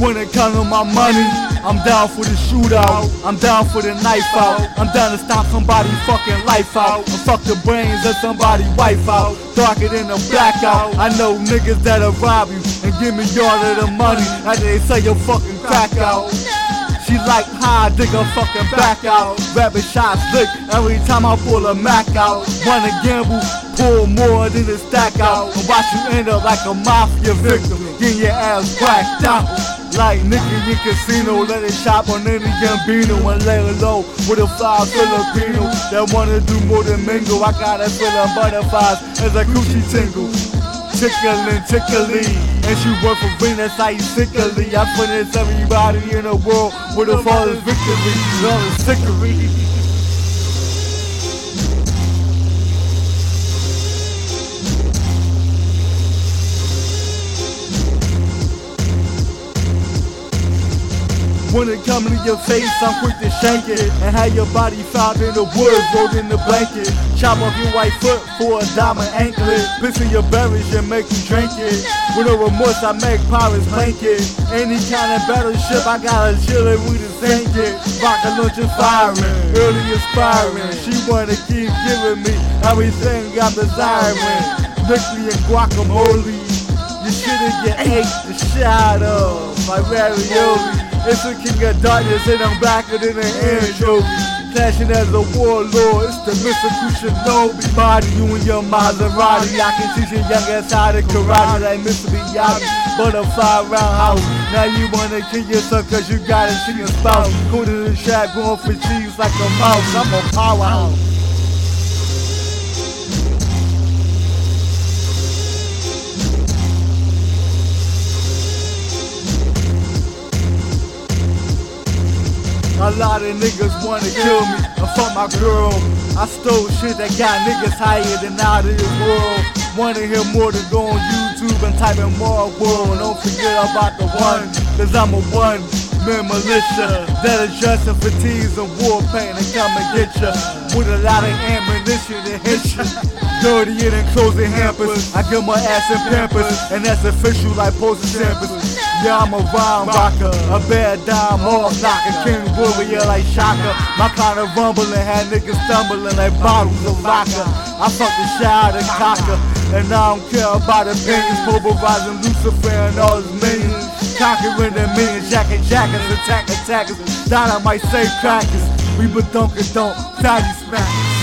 count on my money. I'm down for the shootout. I'm down for the knife out. I'm down to stop somebody fucking life out. And fuck the brains of somebody wife out. Darker than a blackout. I know niggas that'll rob you and give me all of the money after they say your fucking crack out. She like high, dig her fucking back out. Rapping shots lick every time I pull a Mac out. Wanna gamble, pull more than a stack out. And watch you end up like a mafia victim, getting your ass whacked out. Like Nicky in casino, let it shop on any Gambino and lay low with a fly Filipino that wanna do more than mingle. I got a feeling butterflies as a coochie tingle tickling, tickling. And she work for Venus, I sickly. I finish everybody in the world with a father's victory. All the sickery. When it come to your face, I'm quick to shank it. And have your body found in the woods, rolled in the blanket. Chop off your white foot for a diamond anklet. In your berries and make you drink it. With no remorse, I make pirates blanket Any kind of battleship, I gotta chill it, we just sink it. Rocket launcher firing, early inspiring. She wanna keep giving me everything I'm desiring. Nuclear guacamole you should've get ate the shot of like ravioli. It's the king of darkness and I'm blacker than an anchovy. Flashing as a warlord, it's the mystical Shinobi. Body you and your Maserati. I can teach your young ass how to karate like Mr. Miyagi. Butterfly roundhouse. Now you wanna kill yourself cause you got a chicken spouse. Cool to the shack, going for cheese like a mouse. I'm a powerhouse. Lot of niggas wanna kill me and fuck my girl. I stole shit that got niggas higher than out of this world. Wanna hear more than go on YouTube and type in more world. Don't forget about the one, cause I'm a one man militia that is dressing fatigues and war paint and come and get ya with a lot of ammunition to hit ya. Dirty it and closing hampers. I get my ass in pampers, and that's official like posting samples. Yeah, I'm a rhyme rocker, a bad dime hard knocker, king warrior like Shaka. My kind of rumbling had niggas stumbling like bottles of vodka. I fuck the shot and cocker, and I don't care about opinions, pulverizing Lucifer and all his minions. Conquering the millions, jacking jackers, attack attackers. Might say crackers. We but don't don't fatty smack.